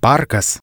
parkas.